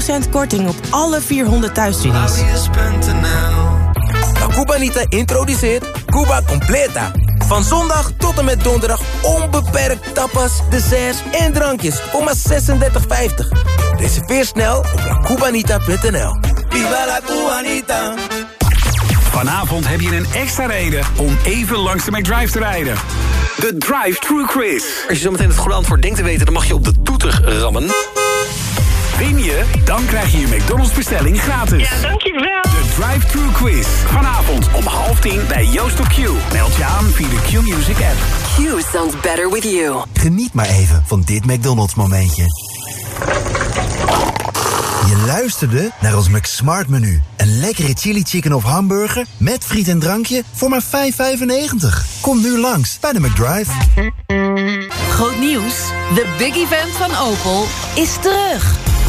10% korting op alle 400 thuisstudies. La Cubanita introduceert Cuba Completa. Van zondag tot en met donderdag onbeperkt tapas, desserts en drankjes voor maar 36,50. Reserveer snel op lacubanita.nl. Viva la Cubanita! Vanavond heb je een extra reden om even langs de McDrive te rijden. De Drive-Thru Quiz. Als je zometeen het goede antwoord denkt te weten... dan mag je op de toeter rammen. Win je, dan krijg je je McDonald's bestelling gratis. Ja, dankjewel. De Drive-Thru Quiz. Vanavond om half tien bij Joost op Q. Meld je aan via de Q-Music app. Q sounds better with you. Geniet maar even van dit McDonald's momentje. Je luisterde naar ons McSmart menu. Een lekkere chili chicken of hamburger met friet en drankje voor maar 5,95. Kom nu langs bij de McDrive. Groot nieuws. De big event van Opel is terug.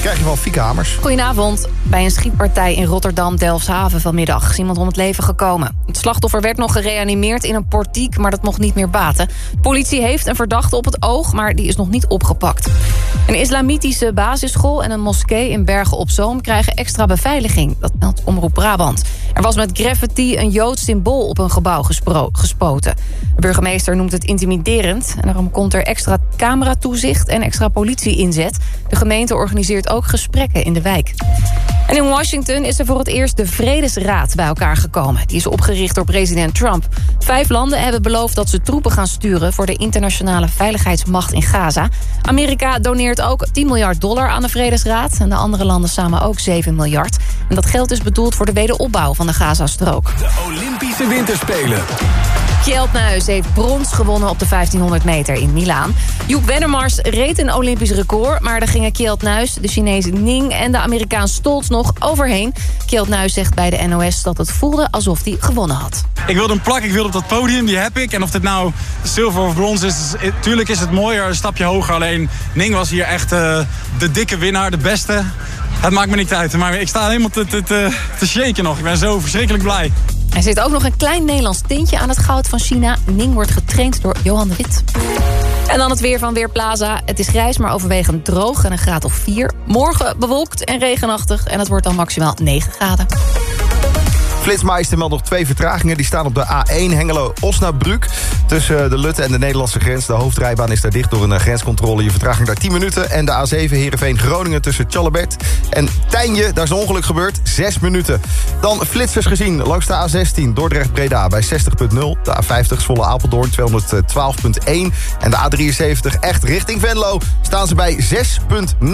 Krijg je van Fieke Hamers. Goedenavond. Bij een schietpartij in Rotterdam-Delfshaven vanmiddag is iemand om het leven gekomen. Het slachtoffer werd nog gereanimeerd in een portiek, maar dat mocht niet meer baten. Politie heeft een verdachte op het oog, maar die is nog niet opgepakt. Een islamitische basisschool en een moskee in Bergen op Zoom krijgen extra beveiliging. Dat meldt Omroep Brabant. Er was met graffiti een Joods symbool op een gebouw gespoten. De burgemeester noemt het intimiderend. En daarom komt er extra cameratoezicht en extra politie inzet. De gemeente organiseert ook gesprekken in de wijk. En in Washington is er voor het eerst de Vredesraad bij elkaar gekomen. Die is opgericht door president Trump. Vijf landen hebben beloofd dat ze troepen gaan sturen... voor de internationale veiligheidsmacht in Gaza. Amerika doneert ook 10 miljard dollar aan de Vredesraad. En de andere landen samen ook 7 miljard. En dat geld is bedoeld voor de wederopbouw van de Gazastrook. De Olympische Winterspelen. Kjeld Nuis heeft brons gewonnen op de 1500 meter in Milaan. Joep Wennemars reed een Olympisch record... maar daar gingen Kjeld Nuis, de Chinees Ning en de Amerikaan Stoltz nog overheen. Kjeld Nuis zegt bij de NOS dat het voelde alsof hij gewonnen had. Ik wilde een plak, ik wilde op dat podium, die heb ik. En of dit nou zilver of brons is, is tuurlijk is het mooier, een stapje hoger. Alleen Ning was hier echt uh, de dikke winnaar, de beste. Het maakt me niet uit, maar ik sta helemaal te, te, te, te shaken nog. Ik ben zo verschrikkelijk blij. Er zit ook nog een klein Nederlands tintje aan het goud van China. Ning wordt getraind door Johan de Wit. En dan het weer van Weerplaza. Het is grijs, maar overwegend droog en een graad of 4. Morgen bewolkt en regenachtig en het wordt dan maximaal 9 graden. Flitsmeister meldt nog twee vertragingen. Die staan op de A1 Hengelo-Osnabrück. Tussen de Lutte en de Nederlandse grens. De hoofdrijbaan is daar dicht door een grenscontrole. Je vertraging daar 10 minuten. En de A7 Heerenveen-Groningen tussen Tjallebert en Tijnje. Daar is een ongeluk gebeurd. 6 minuten. Dan flitsers gezien langs de A16 Dordrecht-Breda bij 60.0. De A50 Zwolle Apeldoorn 212.1. En de A73 echt richting Venlo staan ze bij 6.9.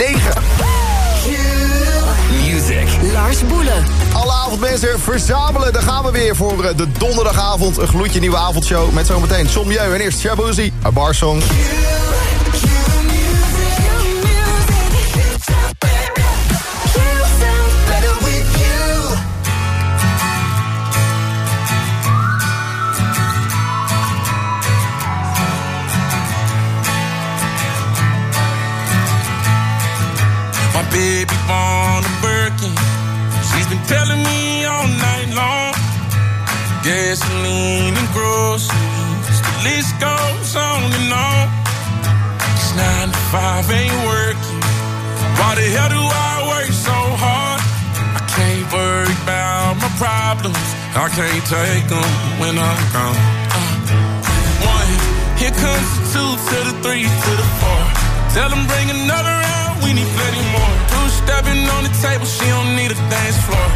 Music. Lars Boelen. Alle avondmensen verzamelen. Daar gaan we weer voor de donderdagavond. Een gloedje nieuwe avondshow met zometeen Som Jeu en eerst Shabuzi, een barsong. Problems. I can't take them when I'm gone. Uh, one, here comes the two to the three to the four. Tell them bring another round, we need plenty more. Two stepping on the table, she don't need a dance floor.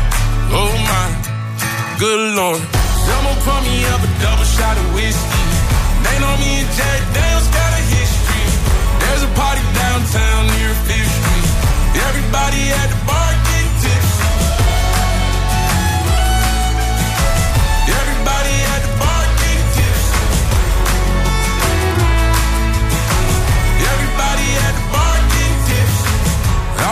Oh my, good lord. Someone pour me up a double shot of whiskey. They know me and Jack Daniels got a history. There's a party downtown near Fifth Street. Everybody at the bar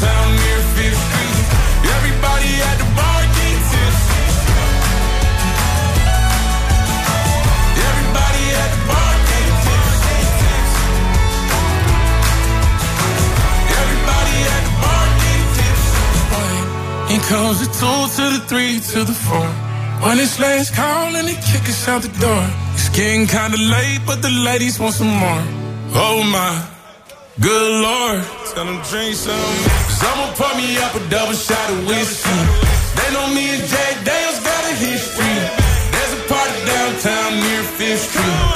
downtown near Fifth Street. Everybody at the bar get tipsy. Everybody at the bar get tipsy. Everybody at the bar get tipsy. Here comes the two to the three to the four. When it's last call and they kick us out the door. It's getting kinda late, but the ladies want some more. Oh my, good lord. Tell them drink some. Someone pour me up a double shot of whiskey. They know me and Jack Dale's got a history. There's a party downtown near Fifth Street.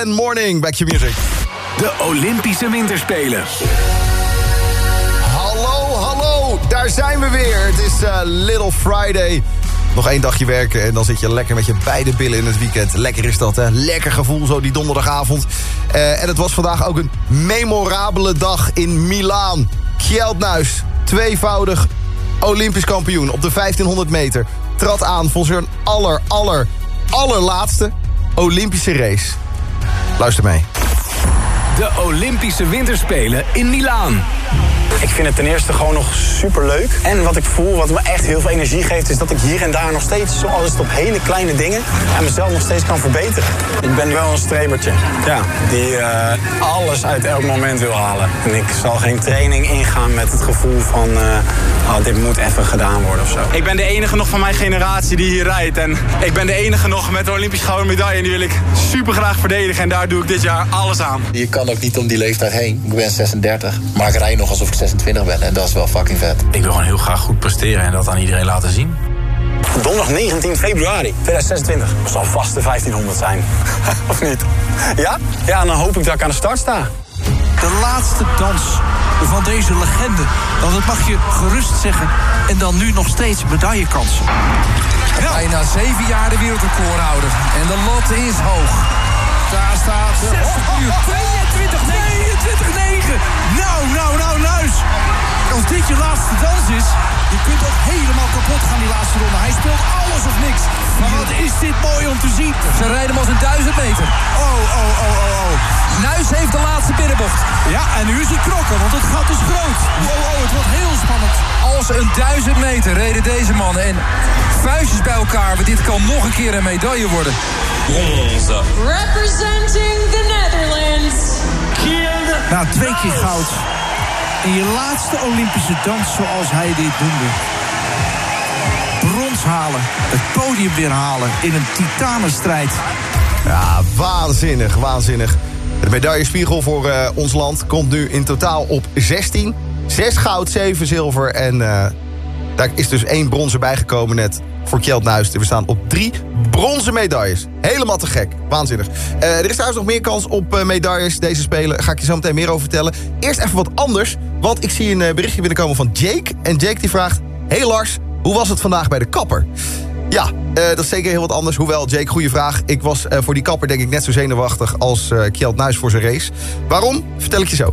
en Morning, back to music. De Olympische Winterspelen. Hallo, hallo, daar zijn we weer. Het is eh, Little Friday. Nog één dagje werken en dan zit je lekker met je beide billen in het weekend. Lekker is dat, hè? Lekker gevoel zo die donderdagavond. Eh, en het was vandaag ook een memorabele dag in Milaan. Kjeldnuis, tweevoudig Olympisch kampioen op de 1500 meter... trad aan voor zijn aller, aller, allerlaatste Olympische race. Luister mee. De Olympische Winterspelen in Milaan. Ik vind het ten eerste gewoon nog super leuk. En wat ik voel, wat me echt heel veel energie geeft, is dat ik hier en daar nog steeds, zoals het op hele kleine dingen, en mezelf nog steeds kan verbeteren. Ik ben wel een strebertje. Ja, die eh, alles uit elk moment wil halen. En ik zal geen training ingaan met het gevoel van, eh, oh, dit moet even gedaan worden of zo. Ik ben de enige nog van mijn generatie die hier rijdt. En ik ben de enige nog met de Olympisch gouden medaille. En die wil ik super graag verdedigen. En daar doe ik dit jaar alles aan. Je kan ook niet om die leeftijd heen. Ik ben 36, maar ik rij nog alsof ik 26 ben. En dat is wel fucking vet. Ik wil gewoon heel graag goed presteren en dat aan iedereen laten zien. Donderdag 19 februari 2026. Dat zal vast de 1500 zijn. of niet? Ja? Ja, dan hoop ik dat ik aan de start sta. De laatste dans van deze legende. Want dat mag je gerust zeggen. En dan nu nog steeds medaillekansen. Bijna zeven jaar de wereldrecordhouder. En de lot is hoog. Daar staat de 60 uur 22, 22, 9. Nou, nou, nou, luis. Als dit je laatste dans is, kapot gaan die laatste ronde. Hij speelt alles of niks. Maar wat is dit mooi om te zien. Ze rijden hem als een duizend meter. Oh, oh, oh, oh, oh. Nuis heeft de laatste binnenbocht. Ja, en nu is hij knokken, want het gat is groot. Oh, oh, het wordt heel spannend. Als een duizend meter reden deze mannen. En vuistjes bij elkaar, want dit kan nog een keer een medaille worden. Bronze. Representing the Netherlands. Nou, twee keer goud. In je laatste Olympische dans zoals hij dit doende. Halen, het podium weer halen in een titanenstrijd. Ja, waanzinnig, waanzinnig. De medaillespiegel voor eh, ons land komt nu in totaal op 16. 6 goud, 7 zilver en eh, daar is dus één bronzen bijgekomen net voor Kjeld Nuis. We staan op drie bronzen medailles. Helemaal te gek. Waanzinnig. Eh, er is trouwens nog meer kans op medailles deze Spelen. Daar ga ik je zo meteen meer over vertellen. Eerst even wat anders. Want ik zie een berichtje binnenkomen van Jake. En Jake die vraagt... Hey Lars, hoe was het vandaag bij de kapper? Ja, eh, dat is zeker heel wat anders. Hoewel, Jake, goede vraag. Ik was eh, voor die kapper denk ik net zo zenuwachtig als eh Kjeld Nuis voor zijn race. Waarom? Vertel ik je zo.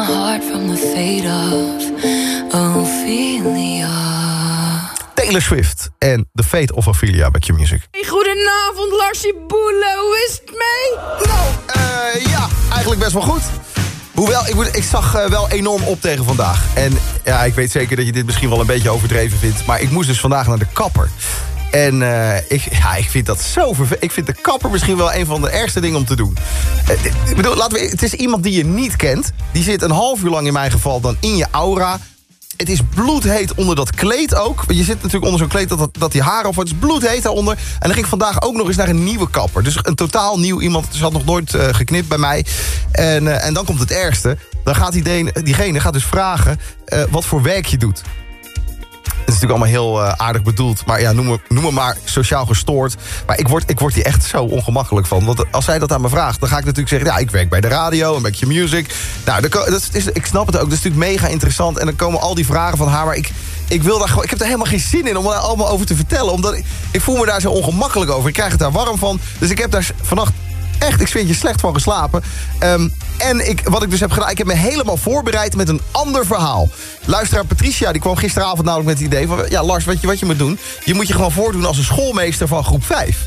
my heart from the fate of Ophelia. Taylor Swift en The Fate of Ophelia bij Q-Music. Goedenavond, Larsie Boele. Hoe is het mee? Nou, eh, ja, eigenlijk best wel goed. Hoewel, ik, ik zag eh, wel enorm op tegen vandaag. En ja, ik weet zeker dat je dit misschien wel een beetje overdreven vindt... maar ik moest dus vandaag naar de kapper. En eh, ik, ja, ik vind dat zo vervelend. Ik vind de kapper misschien wel een van de ergste dingen om te doen. Eh, ik bedoel, laten we, het is iemand die je niet kent. Die zit een half uur lang in mijn geval dan in je aura. Het is bloedheet onder dat kleed ook. Je zit natuurlijk onder zo'n kleed dat, dat, die haar of Het is bloedheet daaronder. En dan ging ik vandaag ook nog eens naar een nieuwe kapper. Dus een totaal nieuw iemand. Ze had nog nooit eh, geknipt bij mij. En, en dan komt het ergste. Dan gaat diegene, diegene gaat dus vragen wat voor werk je doet. Het is natuurlijk allemaal heel eh, aardig bedoeld. Maar ja, noem me, maar sociaal gestoord. Maar ik word, ik word hier echt zo ongemakkelijk van. Want als zij dat aan me vraagt, dan ga ik natuurlijk zeggen... ja, ik werk bij de radio, een beetje music. Nou, dat is, ik snap het ook. Dat is natuurlijk mega interessant. En dan komen al die vragen van haar... maar ik, ik, wil daar gewoon, ik heb er helemaal geen zin in om daar allemaal over te vertellen. Omdat ik, ik voel me daar zo ongemakkelijk over. Ik krijg het daar warm van. Dus ik heb daar vannacht echt, ik vind je slecht van geslapen. Ehm, en ik, wat ik dus heb gedaan, ik heb me helemaal voorbereid met een ander verhaal. Luisteraar Patricia, die kwam gisteravond namelijk met het idee van... ja, Lars, weet je wat je moet doen? Je moet je gewoon voordoen als een schoolmeester van groep 5.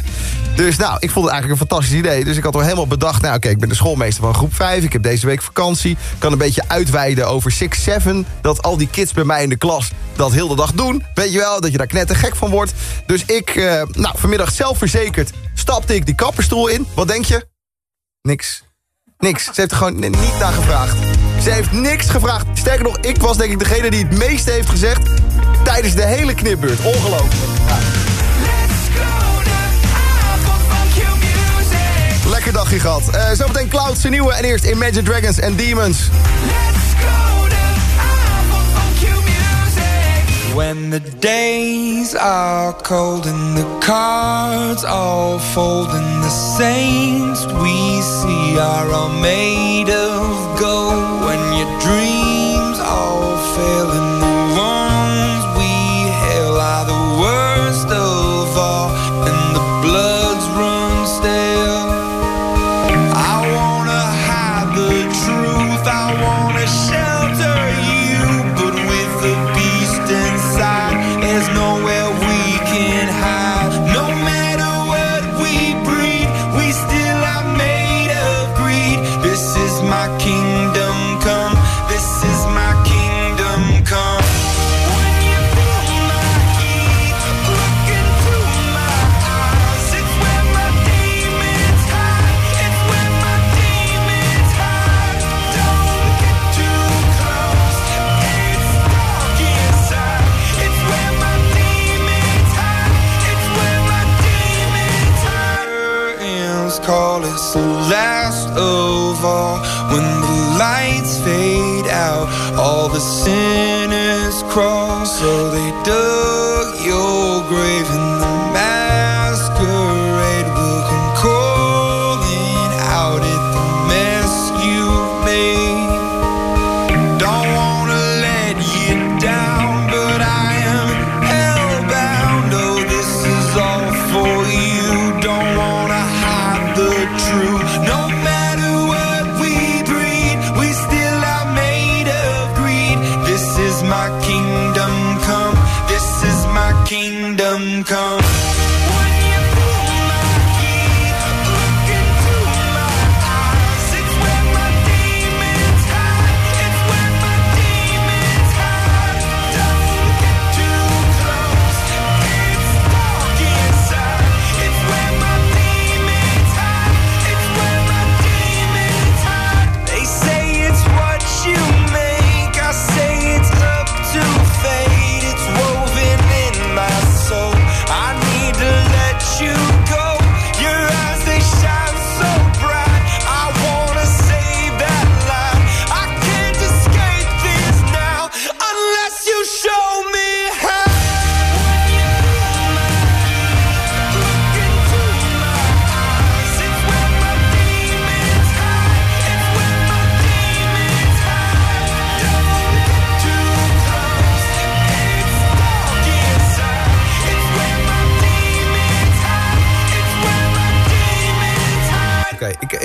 Dus nou, ik vond het eigenlijk een fantastisch idee. Dus ik had er helemaal bedacht, nou oké, ik ben de schoolmeester van groep 5. Ik heb deze week vakantie. Kan een beetje uitweiden over 6, 7. Dat al die kids bij mij in de klas dat heel de dag doen. Weet je wel, dat je daar knettergek van wordt. Dus ik, eh, nou, vanmiddag zelfverzekerd stapte ik die kapperstoel in. Wat denk je? Niks. Niks. Ze heeft er gewoon niet naar gevraagd. Ze heeft niks gevraagd. Sterker nog, ik was denk ik degene die het meeste heeft gezegd... tijdens de hele knipbeurt. Ongelooflijk. Ja. Lekker dagje gehad. Eh zometeen Cloud, zijn nieuwe en eerst Imagine Dragons en Demons. When the days are cold and the cards all fold and the saints we see are all made of gold. When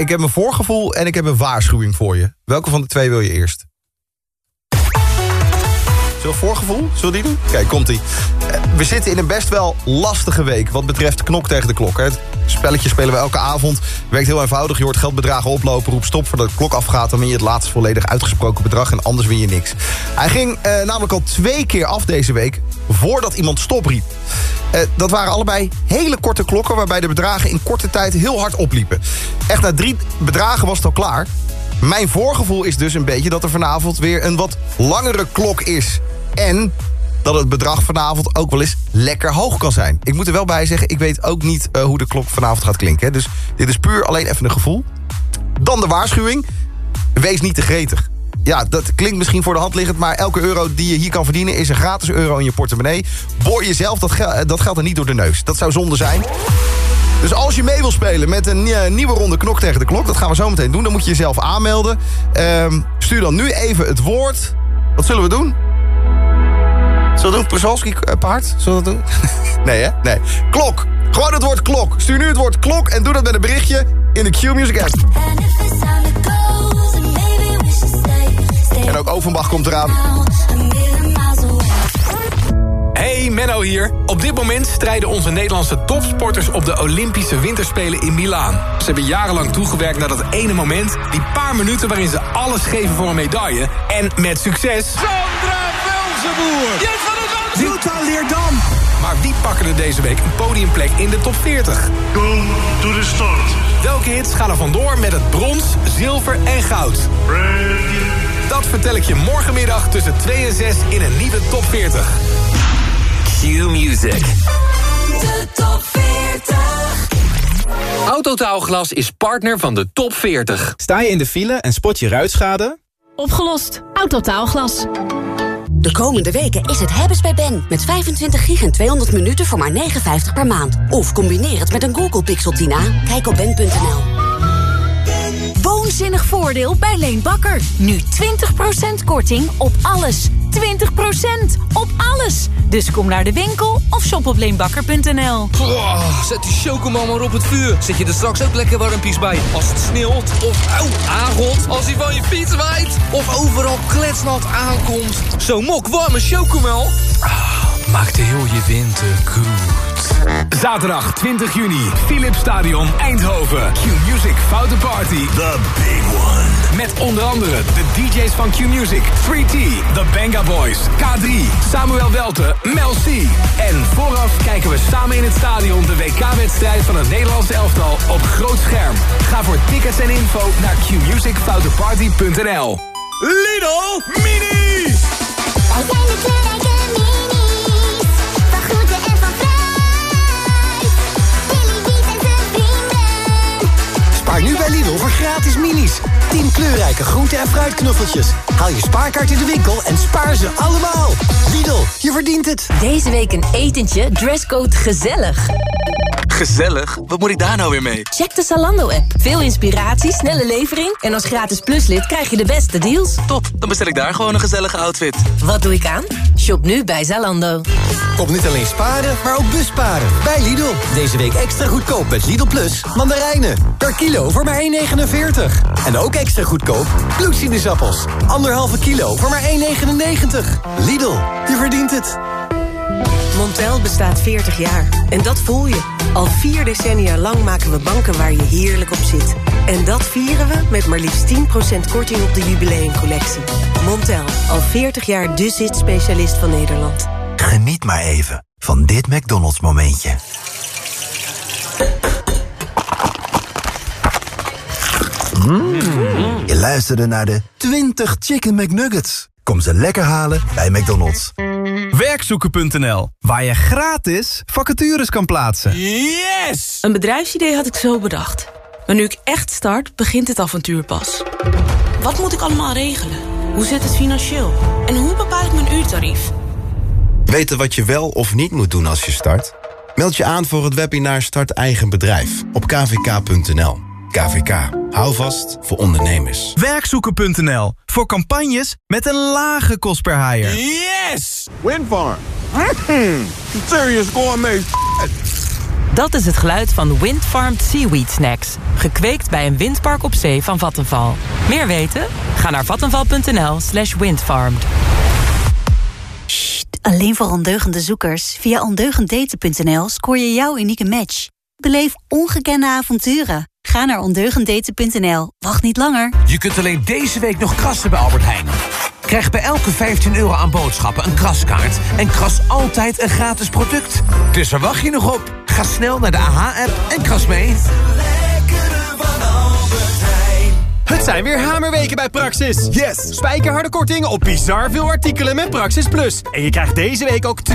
ik, heb een voorgevoel en ik heb een waarschuwing voor je. Welke van de twee wil je eerst? Zullen voorgevoel? Zullen we die doen? Kijk, komt-ie. We zitten in een best wel lastige week wat betreft knok tegen de klok. Hè. Het spelletje spelen we elke avond. Werkt heel eenvoudig. Je hoort geldbedragen oplopen, roep stop voordat de klok afgaat. Dan win je het laatst volledig uitgesproken bedrag en anders win je niks. Hij ging eh, namelijk al twee keer af deze week voordat iemand stop riep. Eh, dat waren allebei hele korte klokken... waarbij de bedragen in korte tijd heel hard opliepen. Echt na drie bedragen was het al klaar. Mijn voorgevoel is dus een beetje dat er vanavond weer een wat langere klok is. En dat het bedrag vanavond ook wel eens lekker hoog kan zijn. Ik moet er wel bij zeggen, ik weet ook niet eh, hoe de klok vanavond gaat klinken. Hè. Dus dit is puur alleen even een gevoel. Dan de waarschuwing. Wees niet te gretig. Ja, dat klinkt misschien voor de hand liggend... maar elke euro die je hier kan verdienen... is een gratis euro in je portemonnee. Boor jezelf dat, gel- dat geld er niet door de neus. Dat zou zonde zijn. Dus als je mee wil spelen met een eh, nieuwe ronde knok tegen de klok... dat gaan we zo meteen doen, dan moet je jezelf aanmelden. Ehm, stuur dan nu even het woord. Wat zullen we doen? Zullen we doen? Przalski eh, paard? Zullen we dat doen? nee, hè? Nee. Klok. Gewoon het woord klok. Stuur nu het woord klok en doe dat met een berichtje in de Q-Music app. En ook Overbach komt eraan. Hey, Menno hier. Op dit moment strijden onze Nederlandse topsporters op de Olympische Winterspelen in Milaan. Ze hebben jarenlang toegewerkt naar dat ene moment, die paar minuten waarin ze alles geven voor een medaille. En met succes... Sandra Velzenboer. Jij van het Wilta Leerdam. Maar wie pakken er deze week een podiumplek in de top 40? Go to the start. Welke hits gaan er vandoor met het brons, zilver en goud? Dat vertel ik je morgenmiddag tussen 2 en 6 in een nieuwe top 40. Q-Music. De top 40. Autotaalglas is partner van de top 40. Sta je in de file en spot je ruitschade? Opgelost. Autotaalglas. De komende weken is het hebben's bij Ben. Met 25 gig en 200 minuten voor maar 59 per maand. Of combineer het met een Google Pixel Tina. Kijk op ben.nl. Woonzinnig voordeel bij Leen Bakker. Nu 20% korting op alles. 20% op alles. Dus kom naar de winkel of shop op leenbakker.nl. Oh, zet die chocomel maar op het vuur. Zet je er straks ook lekker warmpies bij. Als het sneeuwt of auw, aangot. Als hij van je fiets waait. Of overal kletsnat aankomt. Zo'n mok warme chocomel. Ah, maakt heel je winter goed. Zaterdag 20 juni, Philips Stadion Eindhoven. Q-Music Foute Party. The big one. Met onder andere de DJ's van Q-Music, 3T, The Boys, K3, Samuel Welte, Mel C. En vooraf kijken we samen in het stadion de WK-wedstrijd van het Nederlandse elftal op groot scherm. Ga voor tickets en info naar qmusicfouteparty.nl. Lidl Mini. Nu bij Lidl voor gratis minis. 10 kleurrijke groente- en fruitknuffeltjes. Haal je spaarkaart in de winkel en spaar ze allemaal. Lidl, je verdient het. Deze week een etentje, dresscode gezellig. Gezellig? Wat moet ik daar nou weer mee? Check de Zalando-app. Veel inspiratie, snelle levering... en als gratis pluslid krijg je de beste deals. Top, dan bestel ik daar gewoon een gezellige outfit. Wat doe ik aan? Shop nu bij Zalando. Kom niet alleen sparen, maar ook busparen. Bij Lidl. Deze week extra goedkoop met Lidl Plus. Mandarijnen. Per kilo voor maar 1,49. En ook extra goedkoop bloedsinusappels. Anderhalve kilo voor maar 1,99. Lidl, je verdient het. Montel bestaat 40 jaar. En dat voel je. Al vier decennia lang maken we banken waar je heerlijk op zit. En dat vieren we met maar liefst 10% korting op de jubileumcollectie. Montel, al 40 jaar de zit-specialist van Nederland. Geniet maar even van dit McDonald's momentje. Mm. Je luisterde naar de 20 Chicken McNuggets. Kom ze lekker halen bij McDonald's. Werkzoeken.nl, waar je gratis vacatures kan plaatsen. Yes! Een bedrijfsidee had ik zo bedacht. Maar nu ik echt start, begint het avontuur pas. Wat moet ik allemaal regelen? Hoe zit het financieel? En hoe bepaal ik mijn uurtarief? Weten wat je wel of niet moet doen als je start? Meld je aan voor het webinar Start Eigen Bedrijf op kvk.nl. KVK, hou vast voor ondernemers. Werkzoeken.nl, voor campagnes met een lage kost per hire. Yes! Windfarm. Serious gourmet. Dat is het geluid van Windfarmed Seaweed Snacks. Gekweekt bij een windpark op zee van Vattenval. Meer weten? Ga naar vattenval.nl slash windfarmed. Alleen voor ondeugende zoekers. Via ondeugenddaten.nl scoor je jouw unieke match. Beleef ongekende avonturen. Ga naar ondeugenddaten.nl. Wacht niet langer. Je kunt alleen deze week nog krassen bij Albert Heijn. Krijg bij elke 15 euro aan boodschappen een kraskaart... en kras altijd een gratis product. Dus waar wacht je nog op? Ga snel naar de AH-app en kras mee. Het zijn weer hamerweken bij Praxis. Yes! Spijkerharde korting op bizar veel artikelen met Praxis Plus. En je krijgt deze week ook 20%... 20%?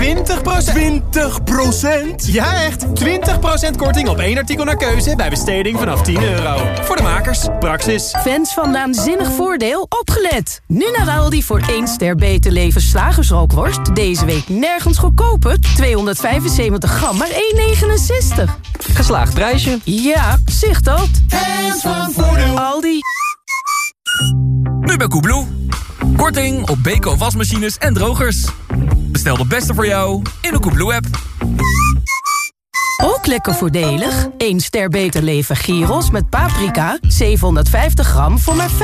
Ja, echt! 20% korting op één artikel naar keuze bij besteding vanaf 10 euro. Voor de makers, Praxis. Fans van Naanzinnig Voordeel, opgelet! Nu naar Aldi voor 1 ster beter leven slagersrookworst. Deze week nergens goedkoper. 275 gram, maar 1,69. Geslaagd prijsje. Ja, zicht dat. Fans van Voordeel. Aldi. Nu bij Koebloe. Korting op Beko wasmachines en drogers. Bestel de beste voor jou in de Koebloe-app. Ook lekker voordelig. 1 ster beter leven gyros met paprika. 750 gram voor maar 5,99.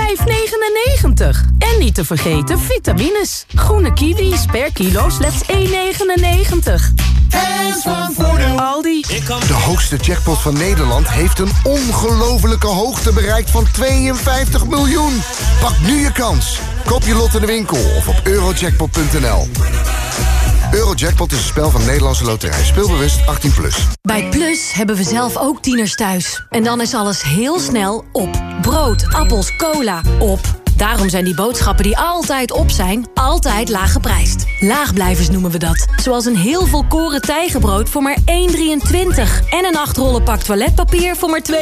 En niet te vergeten vitamines. Groene kiwis per kilo slechts 1,99. Fans van Voordeel. Aldi. De hoogste jackpot van Nederland heeft een ongelofelijke hoogte bereikt van 52 miljoen. Pak nu je kans. Koop je lot in de winkel of op eurojackpot.nl. Eurojackpot is een spel van Nederlandse Loterij. Speelbewust 18+. Plus. Bij Plus hebben we zelf ook tieners thuis. En dan is alles heel snel op. Brood, appels, cola, op. Daarom zijn die boodschappen die altijd op zijn, altijd laag geprijsd. Laagblijvers noemen we dat. Zoals een heel volkoren tijgenbrood voor maar 1,23. En een 8 rollen pak toiletpapier voor maar 2,59.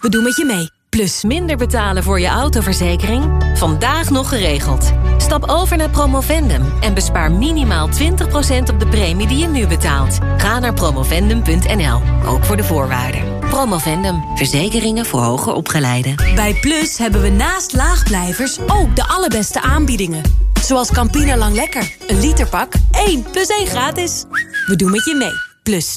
We doen met je mee. Plus minder betalen voor je autoverzekering? Vandaag nog geregeld. Stap over naar Promovendum en bespaar minimaal 20% op de premie die je nu betaalt. Ga naar promovendum.nl, ook voor de voorwaarden. Promovendum, verzekeringen voor hoger opgeleiden. Bij Plus hebben we naast laagblijvers ook de allerbeste aanbiedingen. Zoals Campina Lang Lekker, een literpak, 1 plus 1 gratis. We doen met je mee. Plus.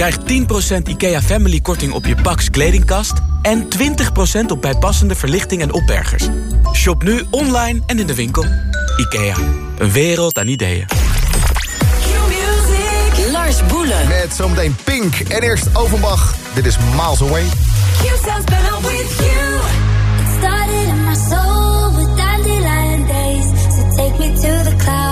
Krijg 10% IKEA Family korting op je Pax kledingkast... en 20% op bijpassende verlichting en opbergers. Shop nu online en in de winkel. IKEA, een wereld aan ideeën. Lars Boelen. Met zometeen Pink en eerst Overbach. Dit is Miles Away. You sounds better with you. It started in my soul with dandelion days. So take me to the clouds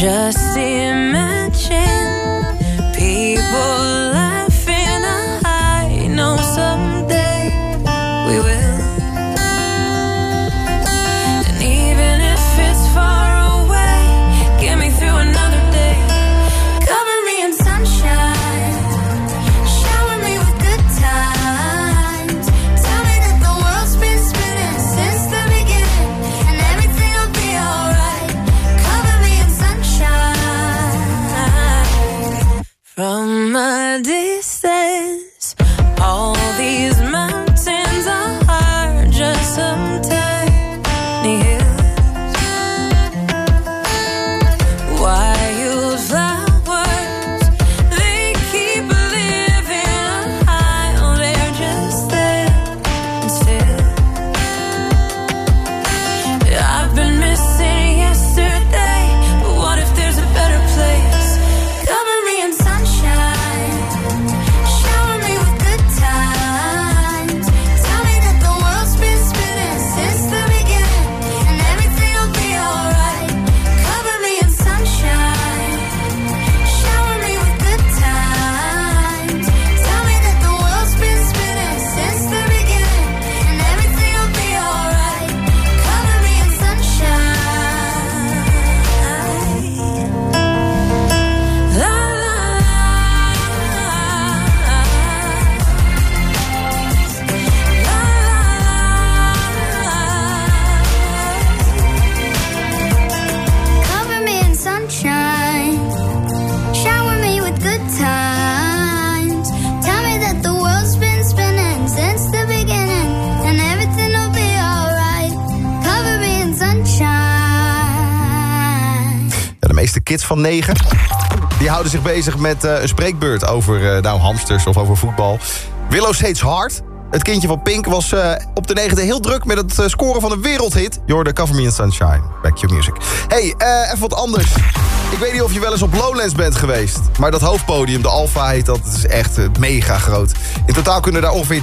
Just imagine meeste kids van 9... die houden zich bezig met eh, een spreekbeurt over eh, nou, hamsters of over voetbal. Willow Hates Hard. Het kindje van Pink was eh, op de negende heel druk met het scoren van een wereldhit. Hoorde Cover Me in Sunshine. Back to music. Hey, even wat anders. Ik weet niet of je wel eens op Lowlands bent geweest. Maar dat hoofdpodium, de Alpha heet dat, is echt mega groot. In totaal kunnen daar ongeveer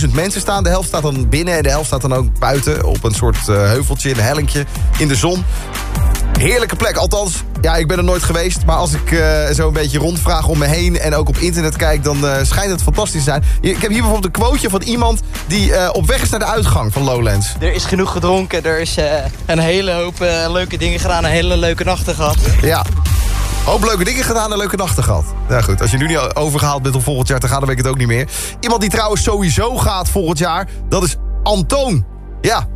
30.000 mensen staan. De helft staat dan binnen en de helft staat dan ook buiten... op een soort heuveltje, een hellinkje in de zon. Heerlijke plek, althans, ja, ik ben er nooit geweest... maar als ik eh, zo een beetje rondvraag om me heen... en ook op internet kijk, dan eh, schijnt het fantastisch te zijn. Ik heb hier bijvoorbeeld een quoteje van iemand... die eh, op weg is naar de uitgang van Lowlands. Er is genoeg gedronken, er is een hele hoop leuke dingen gedaan, een hele leuke nachten gehad. Ja. Hoop leuke dingen gedaan en leuke nachten gehad. Ja goed, als je nu niet overgehaald bent om volgend jaar te gaan... dan weet ik het ook niet meer. Iemand die trouwens sowieso gaat volgend jaar... dat is Antoon. Ja,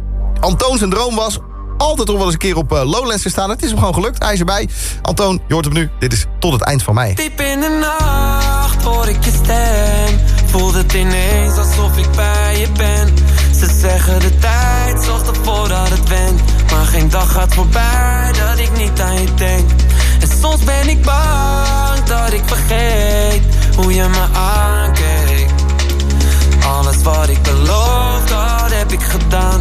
Antoon zijn droom was altijd om wel eens een keer op eh, Lowlands te staan. Het is hem gewoon gelukt, hij is erbij. Antoon, je hoort hem nu. Dit is tot het eind van mei. Diep in de nacht hoor ik je stem Voelt het ineens alsof ik bij je ben Ze zeggen de tijd zorgt ervoor dat het went Maar geen dag gaat voorbij dat ik niet aan je denk En soms ben ik bang dat ik vergeet Hoe je me aankeek Alles wat ik beloof, dat heb ik gedaan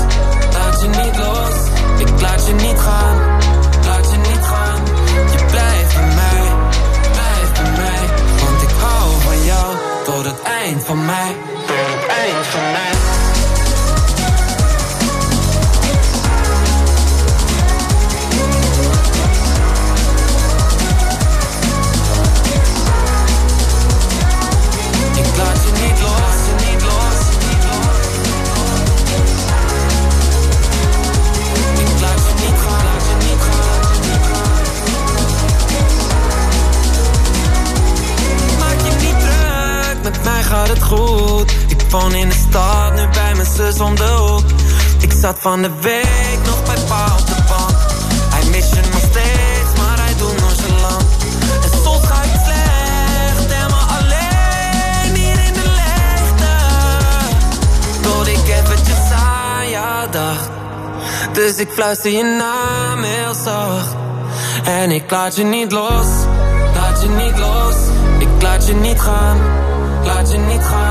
van de week nog bij pa op de bank. Hij mist je nog steeds, maar hij doet nog zo lang. En soms ga slecht en maar alleen hier in de leegte. Tot ik eventjes aan jou dacht. Dus ik fluister je naam heel zacht. En ik laat je niet los, laat je niet los. Ik laat je niet gaan, laat je niet gaan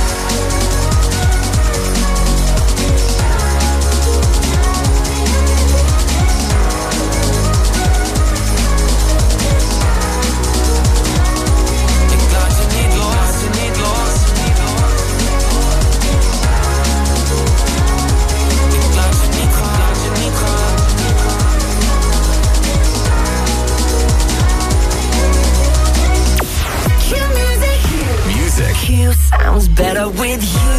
with you.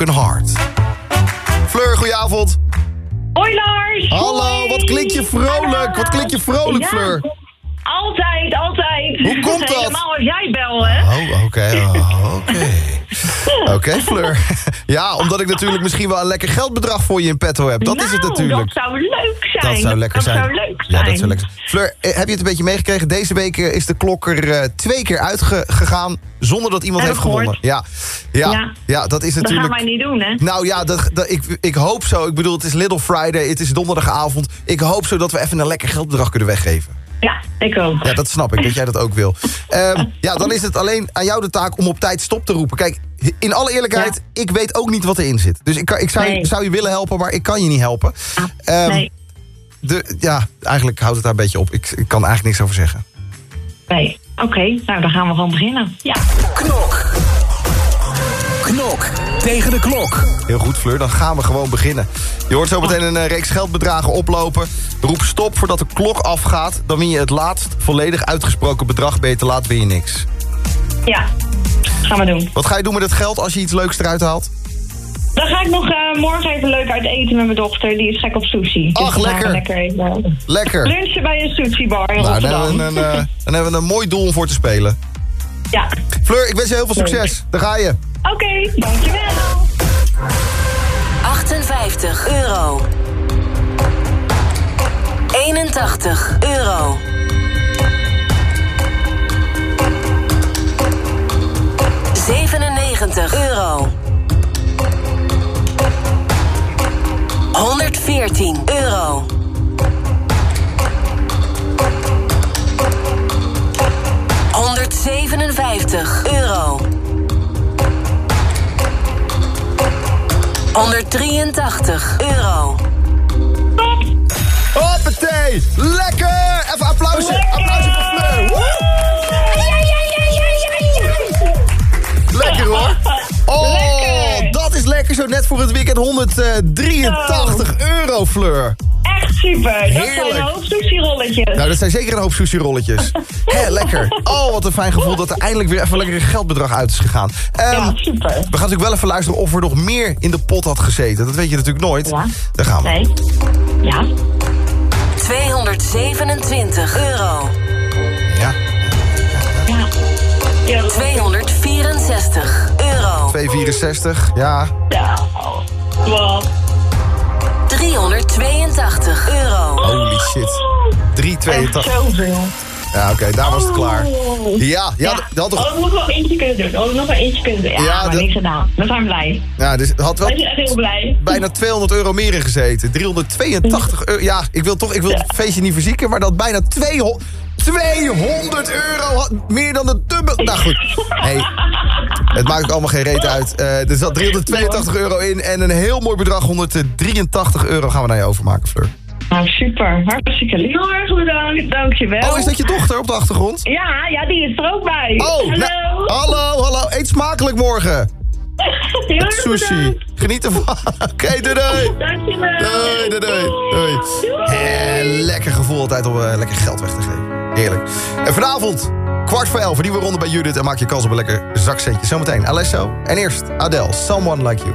Broken Heart. Fleur, goedenavond. Hoi Lars. Hallo, wat klink je vrolijk. Wat klink je vrolijk, Fleur. Altijd, altijd. Hoe komt dat? Helemaal als jij belt, hè? Oh, oké. Oh, oké, okay. Fleur. Ja, omdat ik natuurlijk misschien wel een lekker geldbedrag voor je in petto heb. Dat is het Nou, natuurlijk. dat zou leuk zijn. Dat zou lekker dat zijn. zou leuk Ja, zijn. dat zou lekker. Fleur, eh, heb je het een beetje meegekregen? Deze week eh, is de klok er eh, twee keer uitgegaan zonder dat iemand Heb heeft gewonnen. Ja. Ja, Ja. ja. dat is Dat natuurlijk... gaan wij niet doen, hè? Nou ja, dat, dat, ik, ik hoop zo. Ik bedoel, het is Little Friday, het is donderdagavond. Ik hoop zo dat we even een lekker geldbedrag kunnen weggeven. Ja, ik ook. Ja, dat snap ik, dat jij dat ook wil. Ehm, ja, dan is het alleen aan jou de taak om op tijd stop te roepen. Kijk, in alle eerlijkheid, ik weet ook niet wat erin zit. Dus ik, kan, ik zou, Nee. zou je willen helpen, maar ik kan je niet helpen. Ehm, nee. de, ja, eigenlijk houdt het daar een beetje op. Ik, ik kan eigenlijk niks over zeggen. Nee. Oké, nou dan gaan we gewoon beginnen. Ja. Knok. Knok tegen de klok. Heel goed, Fleur, dan gaan we gewoon beginnen. Je hoort zo meteen een eh, reeks geldbedragen oplopen. Roep stop voordat de klok afgaat. Dan win je het laatst volledig uitgesproken bedrag. Ben je te laat, win je niks. Ja, gaan we doen. Wat ga je doen met het geld als je iets leuks eruit haalt? Dan ga ik nog eh, morgen even leuk uit eten met mijn dochter. Die is gek op sushi. Dus Ach, lekker. lekker even Lekker. lunchen bij een sushi bar in Nou, dan Rotterdam. hebben, we een, eh, dan hebben we een mooi doel om voor te spelen. Ja. Fleur, ik wens je heel veel succes. Daar ga je. Oké, dankjewel. 58 euro. 81 euro. 97 euro. 114 euro. 157 euro. 183 euro. Hoppatee! Lekker! Even applausje. Applausje voor Fleur. Woe! Lekker hoor. Oh, dat is lekker zo net voor het weekend. 183 euro, Fleur. Super. Dat zijn een hoop sushi-rolletjes. Nou, dat zijn zeker een hoop sushi-rolletjes. Hé, lekker. Oh, wat een fijn gevoel dat er eindelijk weer even lekker een geldbedrag uit is gegaan. Ehm, Ja, super. We gaan natuurlijk wel even luisteren of er nog meer in de pot had gezeten. Dat weet je natuurlijk nooit. Ja. Daar gaan we. Nee. Ja. 227 euro. Ja. Ja. 264 euro. 264, ja. Ja. Wow. 382 euro. Holy shit. 382. Zoveel. Ja, oké, daar was het klaar. Ja, ja, dat had Oh, toch... we nog wel eentje kunnen doen. Oh, nog wel eentje kunnen doen. Ja, Ja, maar dat- niks gedaan. We zijn blij. Ja, dus het had wel Wij zijn echt heel blij. bijna 200 euro meer in gezeten. 382 euro. Ja, ik wil toch ik wil het feestje niet verzieken, maar dat bijna 200, 200 euro meer dan de dubbel. Nou goed, hey, het maakt ook allemaal geen reet uit. Eh, er zat 382 euro in en een heel mooi bedrag, 183 euro gaan we naar je overmaken, Fleur. Nou, super. Hartstikke lief. Heel erg bedankt. Dankjewel. Oh, is dat je dochter op de achtergrond? Ja, ja, die is er ook bij. Oh, Hallo. nou, hallo, hallo. Eet smakelijk morgen. Heel erg sushi. bedankt. Geniet ervan. Oké, doei doei. Dankjewel. Doei, doei, doei. doei. Eh, lekker gevoel altijd om eh, lekker geld weg te geven. Heerlijk. En vanavond, kwart voor elf, een nieuwe ronde bij Judith... en maak je kans op een lekker zakcentje. Zometeen Alesso. En eerst Adele, Someone Like You.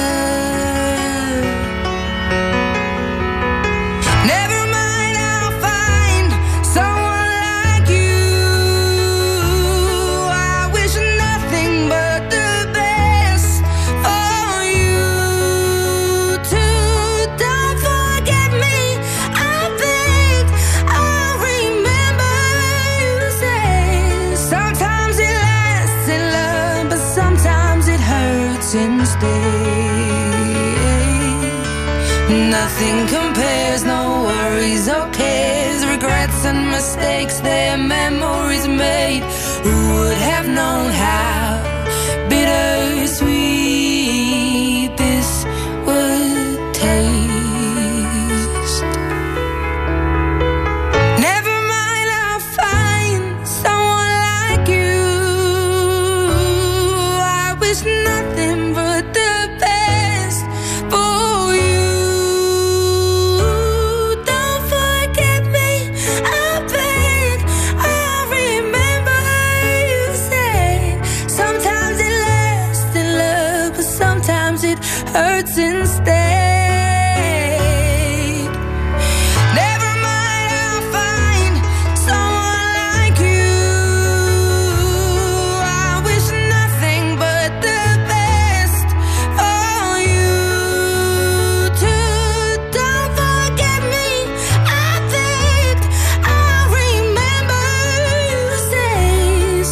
think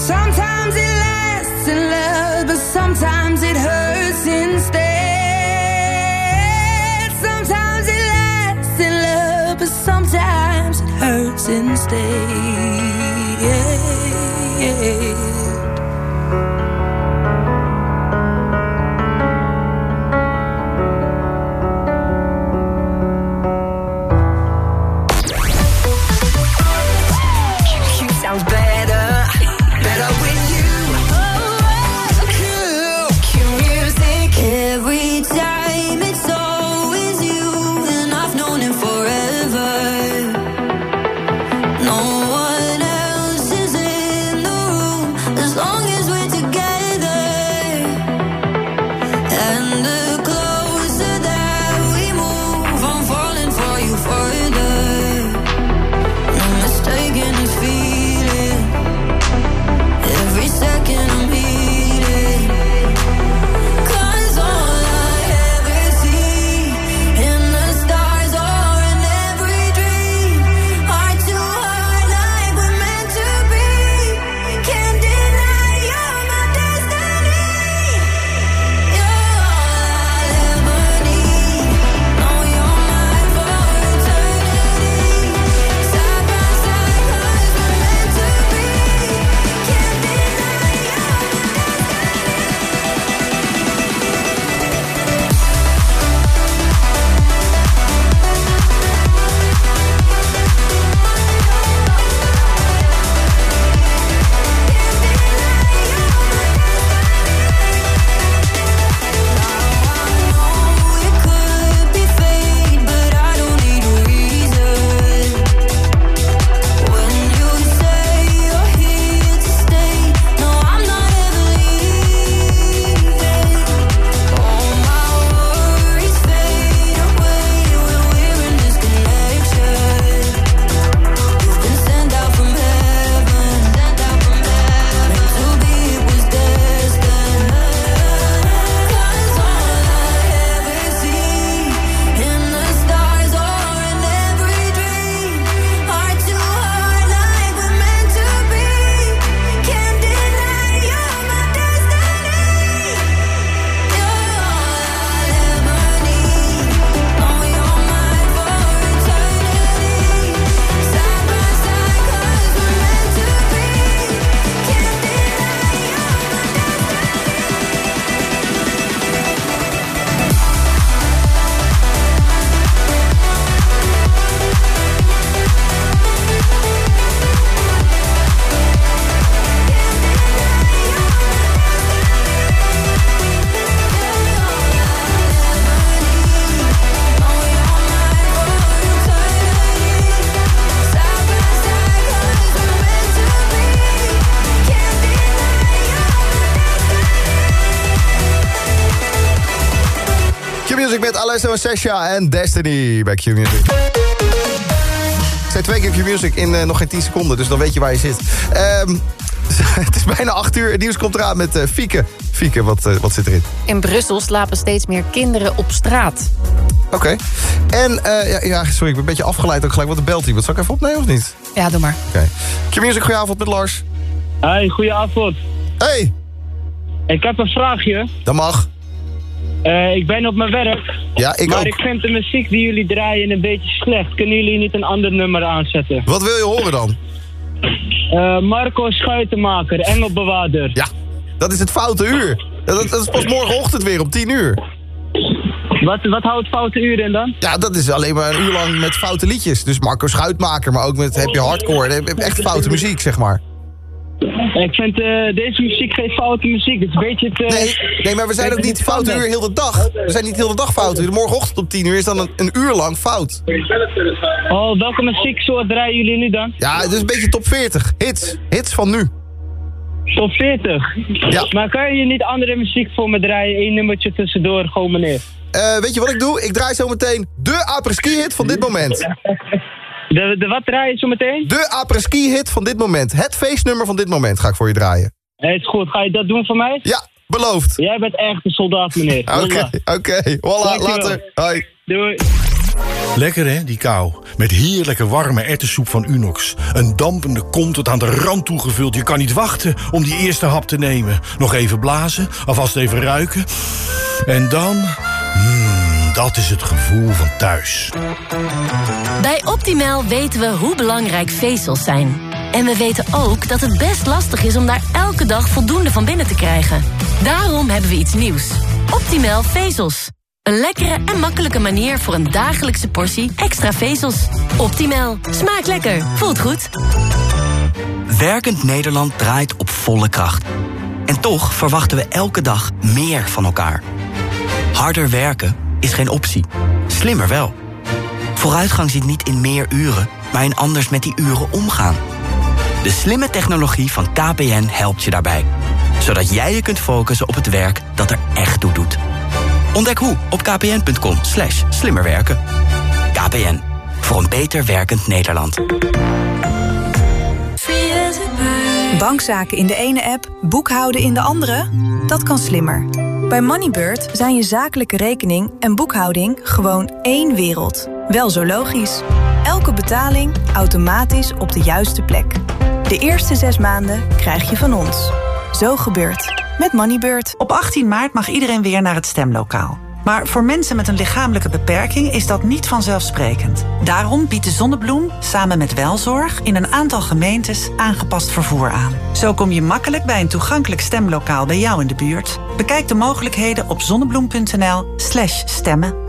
sometimes it lasts in love, but sometimes it hurts instead. Sometimes it lasts in love, but sometimes it hurts instead. Sesha en Destiny bij Q-Music. Het zijn twee keer Q-Music in eh, nog geen 10 seconden, dus dan weet je waar je zit. Ehm, het is bijna 8 uur, het nieuws komt eraan met eh, Fieke. Fieke, wat, eh, wat zit erin? In Brussel slapen steeds meer kinderen op straat. Oké. En, eh, ja, ja, sorry, ik ben een beetje afgeleid ook gelijk. Wat belt iemand? Zal ik even opnemen of niet? Ja, doe maar. Oké. Q-Music, goedenavond met Lars. Hey, goedenavond. Hey. Ik heb een vraagje. Dat mag. Eh, ik ben op mijn werk. Ja, ik maar ook. ik vind de muziek die jullie draaien een beetje slecht. Kunnen jullie niet een ander nummer aanzetten? Wat wil je horen dan? Eh, Marco Schuitenmaker, Engelbewaarder. Ja, dat is het foute uur. Dat, dat is pas morgenochtend weer om 10 uur. Wat, wat houdt foute uur in dan? Ja, dat is alleen maar een uur lang met foute liedjes. Dus Marco Schuitmaker, maar ook met heb je hardcore. Echt foute muziek, zeg maar. Ik vind eh, deze muziek geen foute muziek. Het is een beetje het... Nee, nee, maar we zijn ook niet foute uur heel de dag. We zijn niet heel de dag fout uur. Morgenochtend om 10 uur is dan een, een uur lang fout. Oh, welke muzieksoort draaien jullie nu dan? Ja, het is een beetje top 40. Hits. Hits van nu. Top 40? Ja. Maar kan je niet andere muziek voor me draaien? Eén nummertje tussendoor, gewoon meneer. Eh, weet je wat ik doe? Ik draai zo meteen de apres-ski hit van dit moment. De, de wat draai je zo meteen? De apres-ski hit van dit moment. Het feestnummer van dit moment ga ik voor je draaien. Hey, is goed. Ga je dat doen voor mij? Ja, beloofd. Jij bent echt een soldaat, meneer. Oké, oké. Later. Hoi. Doei. Lekker hè, die kou. Met heerlijke warme erwtensoep van Unox. Een dampende kom tot aan de rand toegevuld. Je kan niet wachten om die eerste hap te nemen. Nog even blazen, alvast even ruiken. En dan... Mmm, dat is het gevoel van thuis. Bij Optimal weten we hoe belangrijk vezels zijn. En we weten ook dat het best lastig is om daar elke dag voldoende van binnen te krijgen. Daarom hebben we iets nieuws. Optimal vezels. Een lekkere en makkelijke manier voor een dagelijkse portie extra vezels. Optimal. Smaakt lekker. Voelt goed. Werkend Nederland draait op volle kracht. En toch verwachten we elke dag meer van elkaar. Harder werken is geen optie. Slimmer wel. Vooruitgang zit niet in meer uren, maar in anders met die uren omgaan. De slimme technologie van KPN helpt je daarbij. Zodat jij je kunt focussen op het werk dat er echt toe doet. Ontdek hoe op kpn.com slash slimmerwerken. KPN, voor een beter werkend Nederland. Bankzaken in de ene app, boekhouden in de andere? Dat kan slimmer. Bij Moneybird zijn je zakelijke rekening en boekhouding gewoon één wereld. Wel zo logisch. Elke betaling automatisch op de juiste plek. De eerste zes maanden krijg je van ons. Zo gebeurt met Moneybird. Op 18 maart mag iedereen weer naar het stemlokaal. Maar voor mensen met een lichamelijke beperking is dat niet vanzelfsprekend. Daarom biedt de Zonnebloem samen met Welzorg in een aantal gemeentes aangepast vervoer aan. Zo kom je makkelijk bij een toegankelijk stemlokaal bij jou in de buurt. Bekijk de mogelijkheden op zonnebloem.nl/slash stemmen. Boek de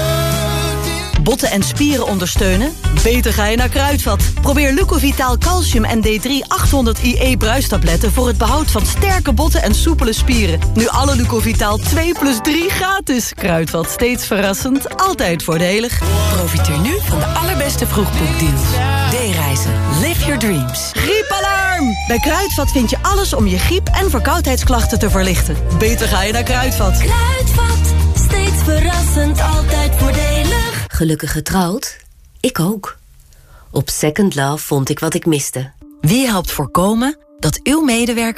Botten en spieren ondersteunen? Beter ga je naar Kruidvat. Probeer Lucovitaal Calcium en D3 800 IE bruistabletten... voor het behoud van sterke botten en soepele spieren. Nu alle Lucovitaal 2 plus 3 gratis. Kruidvat, steeds verrassend, altijd voordelig. Profiteer nu van de allerbeste vroegboekdeals. D-reizen. Live your dreams. Griepalarm! Bij Kruidvat vind je alles om je griep- en verkoudheidsklachten te verlichten. Beter ga je naar Kruidvat. Kruidvat, steeds verrassend, altijd voordelig. Gelukkig getrouwd? Ik ook. Op Second Love vond ik wat ik miste. Wie helpt voorkomen dat uw medewerker